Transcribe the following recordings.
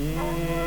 Yeah.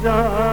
desire.